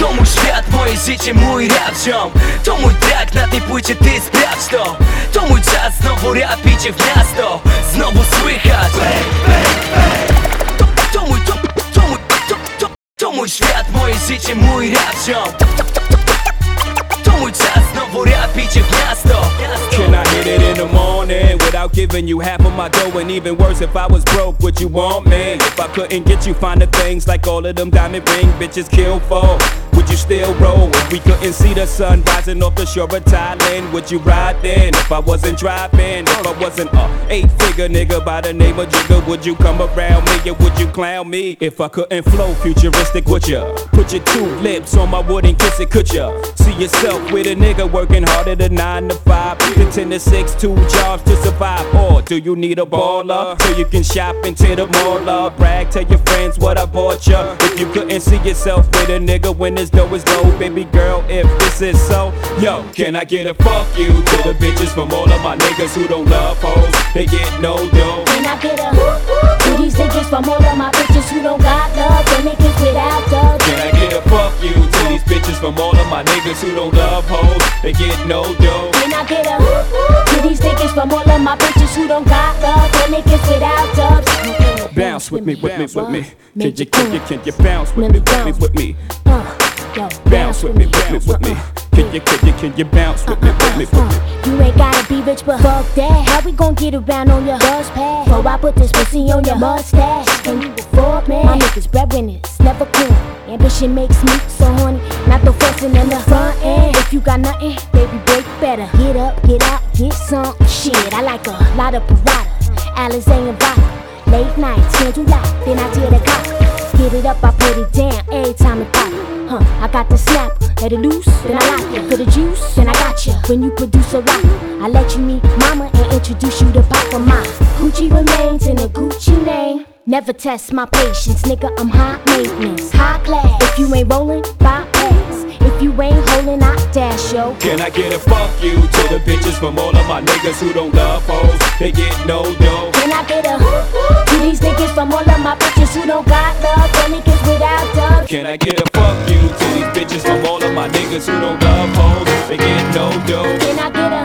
To mój świat, moje życie, mój rap ziom. To mój track, na tej płycie ty sprawdź to. To mój czas, znowu rap idzie w miasto. Znowu słychać. To, to mój, to, to mój, to, to, to mój świat, moje życie, mój rap ziom. To mój czas, znowu rap idzie Can I hit it in the morning without giving you half of my dough? And even worse, if I was broke, would you want me? If I couldn't get you finer things like all of them diamond ring bitches kill for, would you still roll? If we couldn't see the sun rising off the shore of Thailand, would you ride then? If I wasn't driving, if I wasn't a eight figure nigga by the name of Jigga, would you come around me or would you clown me? If I couldn't flow futuristic, would ya? Put your two lips on my wood and kiss it, could ya? See yourself with a nigga working harder than nine to five, the ten to six, two jobs to survive. Or do you need a baller so you can shop into the mall? Brag, tell your friends what I bought ya. If you couldn't see yourself with a nigga when his dough is low, baby girl, if this is so, yo, can I get a fuck you to the bitches from all of my niggas who don't love hoes? They get no dough. Can I get a to these niggas from all of my bitches who don't got love? The niggas without dubs. Can I get a fuck you to these bitches from all of my niggas who don't love hoes? They get no dough. Can I get a to these niggas from all of my bitches who don't got love? The niggas without dubs. Bounce with me, with me, with me. Can you, can you, can you bounce with me, with me, with me? Uh, Bounce with me, with me, with me. Can you, can you, can you bounce with me, with me, with me? Uh, you ain't gotta be rich, but fuck that. How we gon' get around on your bus pass? Before I put this pussy on your mustache, and you afford man. My niggas breadwinners, never cool. Ambition makes me so horny. Not the fussing in the front end. If you got nothing, baby, break better. Get up, get out, get some shit. I like a lot of Prada, Alizé and vodka. Late nights, candle light, then I tear the cop. Get it up, I put it down every time it pop. Huh, I got the snap, let it loose, then I lock it. For the juice, then I got ya. When you produce a rock, I let you meet mama and introduce you to Papa Ma. Gucci remains in a Gucci name. Never test my patience, nigga, I'm high maintenance. High class, if you ain't rolling, bypass. If you ain't holding, I dash, yo. Can I get a fuck you to the bitches from all of my niggas who don't love hoes? They get no dough. Can I get a these niggas from all of my bitches who don't got love for niggas without love. Can I get a fuck you to these bitches from all of my niggas who don't love hoes? They get no dough. Can I get a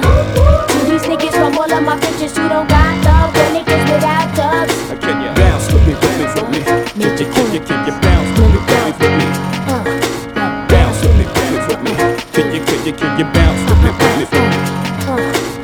to these niggas from all of my bitches who don't got love for niggas without love? Can you bounce with me, with me, with me? Can you, can you, can you bounce with me, with me, with me? Uh. Bounce with me, with me, with me. Can you, can you, can you bounce with me, with me, with me?